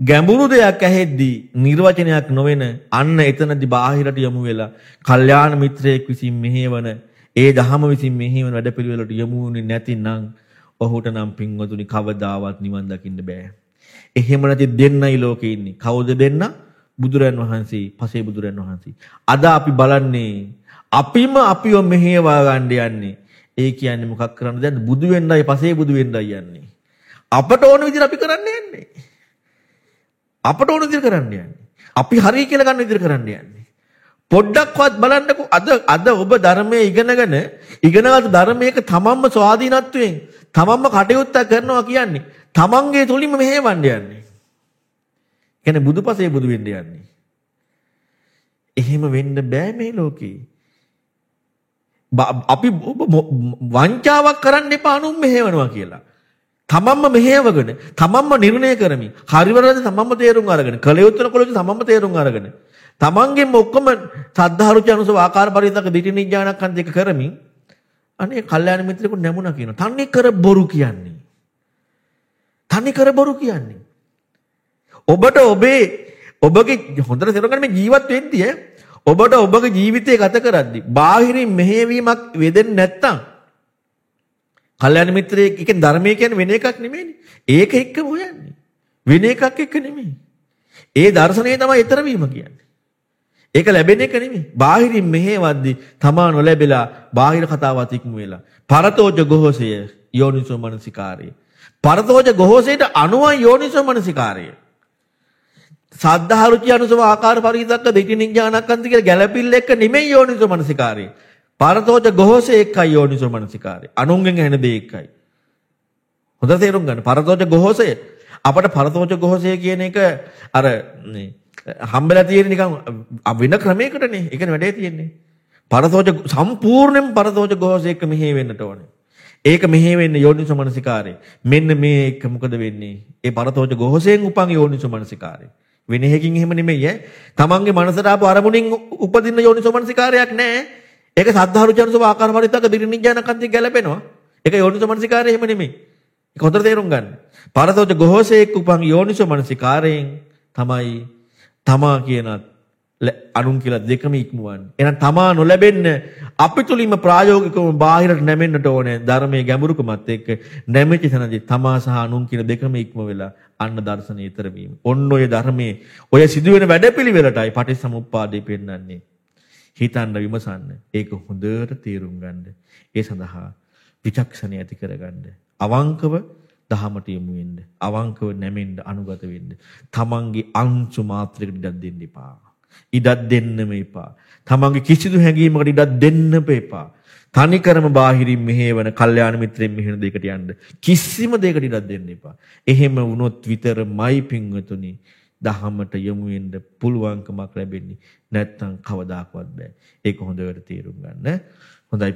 ගැඹුරු දෙයක් ඇහෙද්දී නිර්වචනයක් නොවන අන්න එතනදී බාහිරට යමු වෙලා කල්යාණ මිත්‍රයෙක් විසින් මෙහෙවන ඒ දහම විසින් මෙහෙවන වැඩපිළිවෙලට යමු වුනේ නැතිනම් ඔහුට නම් පින්වතුනි කවදාවත් නිවන් දකින්න බෑ. එහෙම නැති දෙන්නයි ලෝකේ ඉන්නේ. කවුද දෙන්න? බුදුරන් වහන්සේ, පසේ බුදුරන් වහන්සේ. අද අපි බලන්නේ අපිම අපිව මෙහෙවා ගන්න යන්නේ. ඒ කියන්නේ මොකක් කරන්නද? දැන් බුදු වෙන්නයි පසේ බුදු වෙන්නයි යන්නේ. අපට ඕන විදිහට අපි කරන්න යන්නේ. අපට ඕන විදිහට කරන්න යන්නේ. අපි හරි කියලා ගන්න විදිහට කරන්න යන්නේ. පොඩ්ඩක්වත් බලන්නකෝ අද අද ඔබ ධර්මයේ ඉගෙනගෙන ඉගෙනගත් ධර්මයක තමන්ම ස්වාධීනත්වයෙන් තමන්ම කටයුත්ත කරනවා කියන්නේ තමන්ගේ තුලින්ම මෙහෙවන්න යන්නේ. කියන්නේ බුදුපසේ බුදු වෙන්න යන්නේ. එහෙම වෙන්න බෑ මේ ලෝකේ. අපි වංචාවක් කරන්න එපා අනුන් මෙහෙවනවා කියලා. තමන්ම මෙහෙවගෙන තමන්ම නිර්ණය කරමින් හරිවරද තමන්ම තේරුම් අරගෙන කළ යුත්තන කළ යුතු තමන්ම තේරුම් අරගෙන තමන්ගෙන් ඔක්කොම සද්ධාරුචි අනුසව ආකාර පරිද්දක දිටි නිඥානකන් දෙක කරමින් අනේ කල්යාණ මිත්‍රෙකුට නැමුණා කියනවා. තන්නේ කර බොරු කියන්නේ. තන්නේ කර බොරු කියන්නේ. ඔබට ඔබේ ඔබගේ හොඳට තේරුම් ගන්න මේ ජීවත් වෙද්දී ඔබට ඔබගේ ජීවිතය ගත කරද්දී බාහිරින් මෙහෙයවීමක් වෙදෙන්නේ නැත්තම් කල්යාණ මිත්‍රයෙක් කියන්නේ ධර්මය කියන්නේ වෙන එකක් නෙමෙයිනේ. ඒක එක්කම හොයන්නේ. වෙන එකක් එක්ක නෙමෙයි. ඒ දර්ශනය තමයි ඊතර වීම කියන්නේ. ඒක ලැබෙන එක නෙමෙයි. බාහිරින් මෙහෙවද්දි තමා නොලැබිලා බාහිර කතාවත් ඉක්ම වෙලා. පරතෝජ ගොහසය යෝනිසෝ මනසිකාරය. පරතෝජ ගොහසයට අනුවයි යෝනිසෝ මනසිකාරය. සද්ධාරුචි අනුසව ආකාර පරිදක්ක දෙටි නිඥානක්කන්ති කියලා ගැළපිල්ල එක්ක නෙමෙයි යෝනිසෝ මනසිකාරය. පරතෝජ ගොහසේ එක්කයි යෝනිසෝ මනසිකාරය. අනුන්ගෙන් ඇහෙන දේ එක්කයි. හොඳ තේරුම් ගන්න. පරතෝජ ගොහසේ අපට පරතෝජ ගොහසේ කියන එක අර හම්බෙලා තියෙන නිකන් වෙන ක්‍රමයකටනේ. ඒකනේ වැඩේ තියෙන්නේ. පරතෝජ සම්පූර්ණයෙන් පරතෝජ ගොහසේ එක්ක මෙහෙ වෙන්නට ඕනේ. ඒක මෙහෙ වෙන්නේ යෝනිසෝ මනසිකාරය. මෙන්න මේ එක මොකද වෙන්නේ? ඒ පරතෝජ ගොහසෙන් උපන් යෝනිසෝ මනසිකාරය. වෙන එකකින් එහෙම නෙමෙයි ඈ. තමන්ගේ මනසට ආපු අරමුණින් උපදින්න යෝනිසෝ මනසිකාරයක් නැහැ. ඒක සද්ධාරුචනසව ආකාර පරිත්තක දිරිනිඥානකන්ති ගැලපෙනවා. ඒක යෝනිසෝ මනසිකාරය එහෙම නෙමෙයි. ඒක හොඳට තේරුම් ගන්න. පරතෝජ ගොහසේක් උපන් යෝනිසෝ මනසිකාරයෙන් තමයි තමා කියනත් අනුන් කියලා දෙකම ඉක්මවන්නේ. එහෙනම් තමා නොලැබෙන්න අපි තුලින්ම ප්‍රායෝගිකවම බාහිරට නැමෙන්නට ඕනේ ධර්මයේ ගැඹුරුකමත් එක්ක නැමෙච්ච තැනදී තමා සහ අනුන් කියන දෙකම ඉක්ම වෙලා අන්න දර්ශනය ඊතර වීම. ඔන්න ඔය ධර්මයේ ඔය සිදුවෙන වැඩපිළිවෙලටයි පටිච්චසමුප්පාදේ පෙන්වන්නේ. හිතන්න විමසන්න. ඒක හොඳට තේරුම් ගන්න. ඒ සඳහා විචක්ෂණය ඇති කරගන්න. අවංකව දහමට යමු වෙන්න. අවංකව නැමෙන්න අනුගත වෙන්න. තමන්ගේ අංශු මාත්‍රයකට ඉඩක් දෙන්න එපා. ඉඩක් දෙන්නම එපා. තමන්ගේ කිසිදු හැඟීමකට ඉඩක් දෙන්නම එපා. තනිකරම බාහිරින් මෙහෙවන කල්යාණ මිත්‍රෙන් මෙහෙන දෙයකට යන්න කිසිම දෙයකට ඉඩක් දෙන්න එපා. එහෙම වුණොත් විතරමයි පින්වතුනි දහමට යමු වෙන්න පුළුවන්කමක් ලැබෙන්නේ. නැත්තම් කවදාකවත් බෑ. ඒක හොඳට තේරුම් ගන්න.